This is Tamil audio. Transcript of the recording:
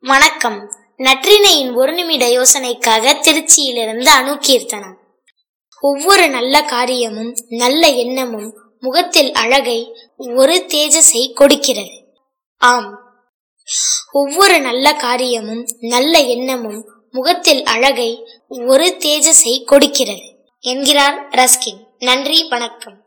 வணக்கம். நற்றினையின் ஒரு நிமிட யோசனைக்காக திருச்சியிலிருந்து அணுகீர்த்தனம். ஒவ்வொரு நல்ல காரியமும் நல்ல எண்ணமும் முகத்தில் அழகை ஒரு தேஜஸை கொடுக்கிறது. ஆம். ஒவ்வொரு நல்ல காரியமும் நல்ல எண்ணமும் முகத்தில் அழகை ஒரு தேஜஸை கொடுக்கிறது. என்கிறார் ரஸ்கின். நன்றி வணக்கம்.